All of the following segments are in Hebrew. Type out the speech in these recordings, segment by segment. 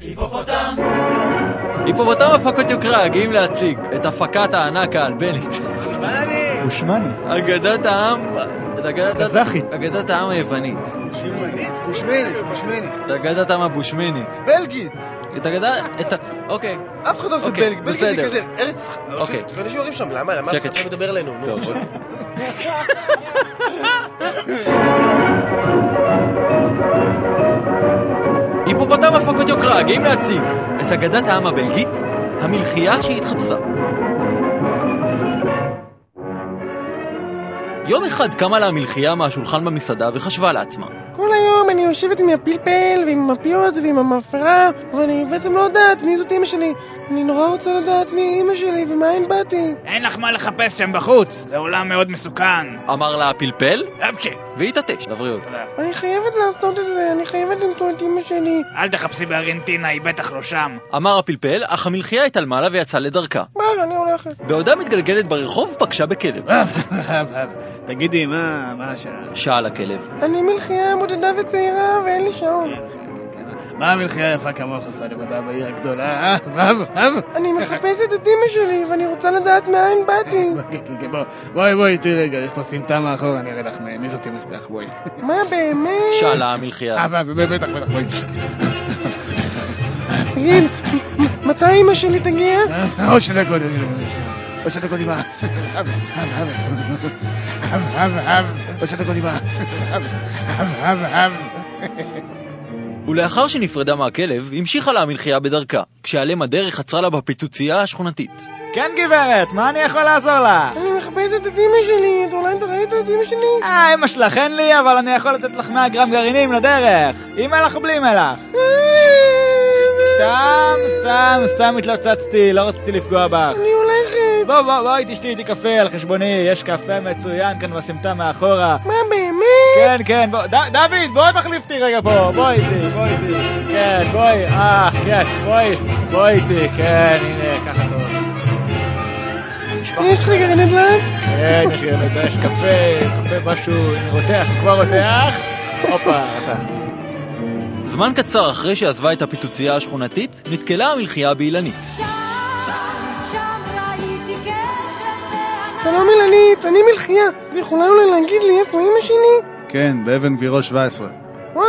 היפופוטם! היפופוטם הפקות יוקרה גאים להציג את הפקת הענק האלבנית. בושמני. אגדת העם... קזחית. אגדת העם היוונית. שימנית? בושמנית, בושמנית. את אגדת העם הבושמנית. בלגית! את אגדת... את ה... אוקיי. אף אחד לא עושה אוקיי, בלגית, בלגית זה בסדר. כזה ארץ... אוקיי. תפעלי שיעורים שם, למה? למה. אחד לא מדבר אלינו? היפופוטם הפקות יוקרה גאים להציג את אגדת העם הבלגית, המלחייה שהתחפשה. יום אחד קמה לה המלחייה מהשולחן במסעדה וחשבה לעצמה כל היום אני יושבת עם הפלפל ועם המפיות ועם המפרה ואני בעצם לא יודעת מי זאת אמא שלי אני נורא רוצה לדעת מי אמא שלי ומאין באתי אין לך מה לחפש שם בחוץ, זה עולם מאוד מסוכן. אמר לה הפלפל אפצ'י, והתעטש לבריאות. תודה. אני חייבת לעשות את זה, אני חייבת למצוא את אמא שלי אל תחפשי בארגנטינה, היא בטח לא שם. אמר הפלפל, אך המלחייה התעלמה לה ויצאה לדרכה. ביי, אני הולכת בעודה מתגלגלת ברחוב פגשה בכלב. תגידי, מה מה השעה? שאל הכלב. אני מלחייה בודדה וצעירה ואין לי שעון מה המלחייה יפה כמוך עושה לבדה בעיר הגדולה? אה? ואב, ואב. אני מחפשת את אמא שלי ואני רוצה לדעת מאין באתי בוא, בואי, בואי, איתי רגע, יש פה סמטה מאחור, אני אראה לך מי זאת שלך, בואי. מה באמת? שאלה המלחייה. אה, בטח, בטח, בואי. תגיד, מתי אמא שלי תגיע? אה, עוד שתי דקות, עוד שתי דקות אמא. אב, אב, אב. אב, אב, אב. עוד שתי דקות אמא. אב, אב, אב, אב. ולאחר שנפרדה מהכלב, המשיכה לה המלחייה בדרכה, כשעלם הדרך עצרה לה בפיצוצייה השכונתית. כן גברת, מה אני יכול לעזור לך? אני מחפשת את אמא שלי, אתה אולי אתה ראית את אמא שלי? אה, אמא שלך אין לי, אבל אני יכול לתת לך 100 גרם גרעינים לדרך. עם מלח או בלי מלח? סתם, סתם, סתם התלוצצתי, לא רציתי לפגוע בך. אני בוא, בוא, בואי תשתי איתי קפה על חשבוני, יש קפה מצוין כאן בסמטה מאחורה. מה באמת? כן, כן, בוא, ד- דוד, בואי תחליף אותי רגע פה, בואי איתי, בואי איתי. כן, בואי, אה, כן, בואי, בואי איתי, כן, הנה, ככה טוב. יש לך גרעיני דלת? כן, יש לי, יש קפה, קפה משהו, הנה רותח, כבר רותח. הופה, רתח. זמן קצר אחרי שעזבה את הפיצוצייה השכונתית, נתקלה המלחייה באילנית. שלום אילנית, אני מלחייה. את יכולה אולי להגיד לי איפה אמא שלי? כן, באבן גבירול 17. וואו,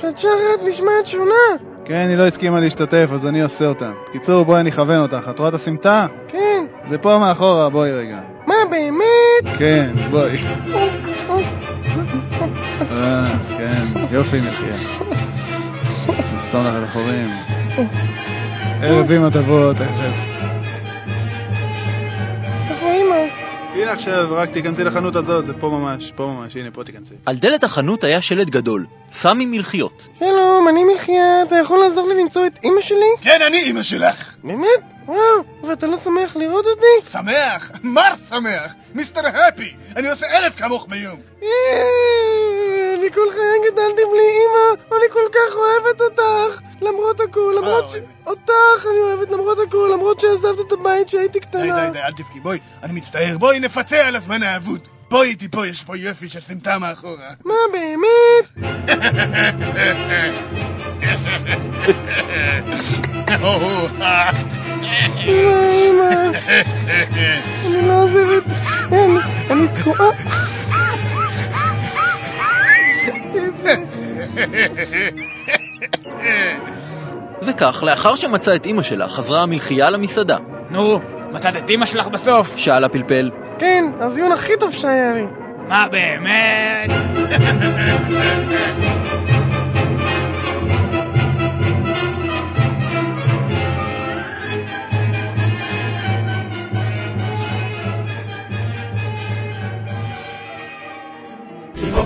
שאת שרת נשמעת שונה. כן, היא לא הסכימה להשתתף, אז אני עושה אותה. בקיצור, בואי אני אכוון אותך. את רואה את הסמטה? כן. זה פה מאחורה, בואי רגע. מה באמת? כן, בואי. אה, כן, יופי מלחייה. נסתום לך את החורים. ערב אמא תבוא, תכף. הנה עכשיו, רק תיכנסי לחנות הזאת, זה פה ממש, פה ממש, הנה פה תיכנסי. על דלת החנות היה שלט גדול, סמי מלחיות. שלום, אני מלחייה, אתה יכול לעזור לי למצוא את אמא שלי? כן, אני אמא שלך! באמת? וואו, ואתה לא שמח לראות אותי? שמח! מר שמח! מיסטר הפי! אני עושה אלף כמוך ביום! אה, אני כל חיי גדלתי בלי אמא, אני כל כך אוהבת אותך! למרות הכל, למרות ש... אוהבת? אותך אני אוהבת למרות הכל, למרות שעזבת את הבית כשהייתי די, קטנה. די, די, אל תבכי, בואי, אני מצטער, בואי נפצה על הזמן האבוד! בואי איתי פה, יש פה יופי של סמטה מאחורה. מה באמת? אמא, אמא, אני לא עוזבת, אני תקועה. וכך, לאחר שמצאה את אמא שלה, חזרה המלחייה למסעדה. נו, מצאת את אמא שלך בסוף? שאל הפלפל, כן, הזיון הכי טוב שהיה לי. מה באמת?